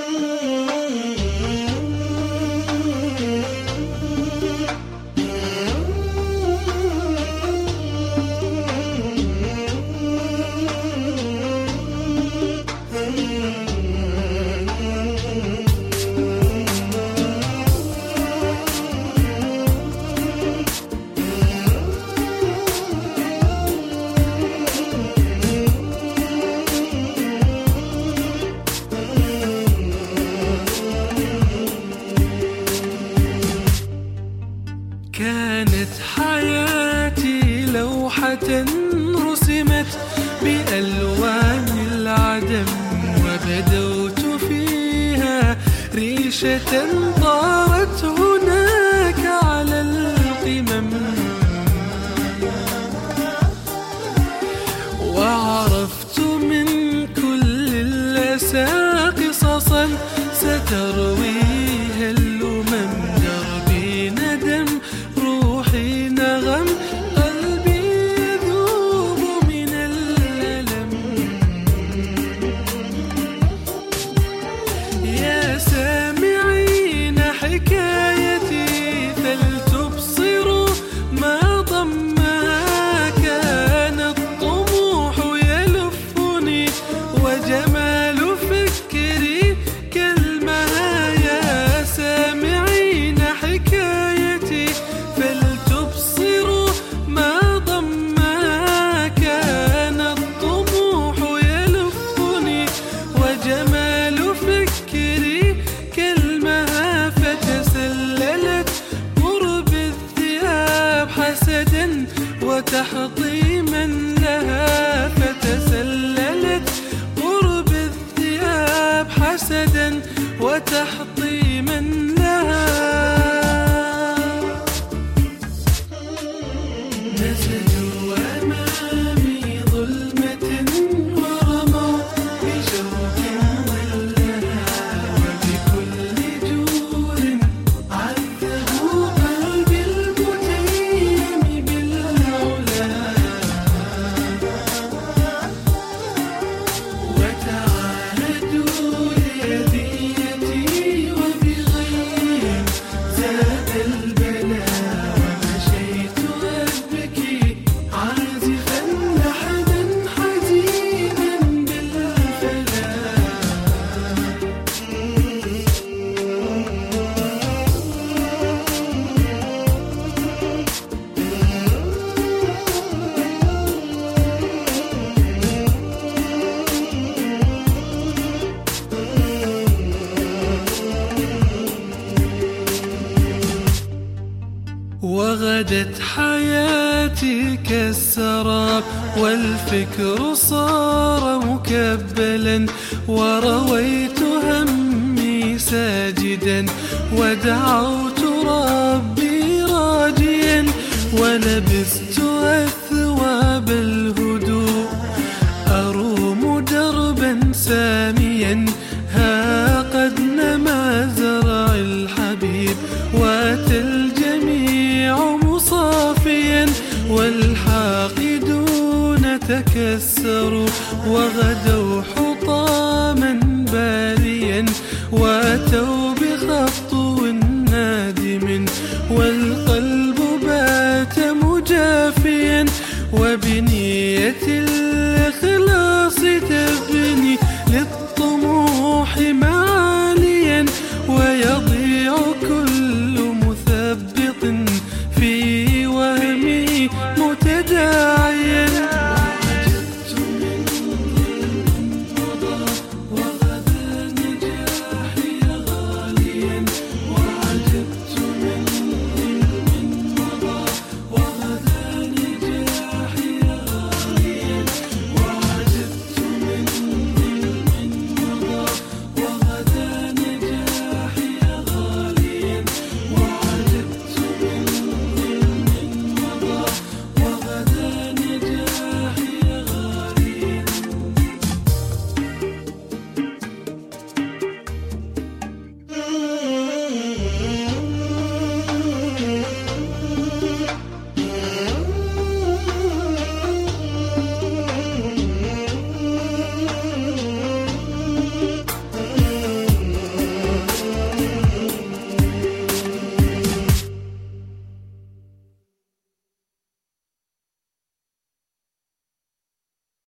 Música رسمت بألوان العدم وبدوت فيها ريشة طارته تحت وغدت حياتي كالسراب والفكر صار مكبلا ورويت همي ساجدا ودعوت ربي راجيا ولبست أثواب الهدوء. أروم دربا ساميا ها قد نما زرع الحبيب وتلجأ والحاقدون تكسروا وغدوا حطاما باليا وأتوا بخطو نادم والقلب بات مجافيا وبنية الإخلاص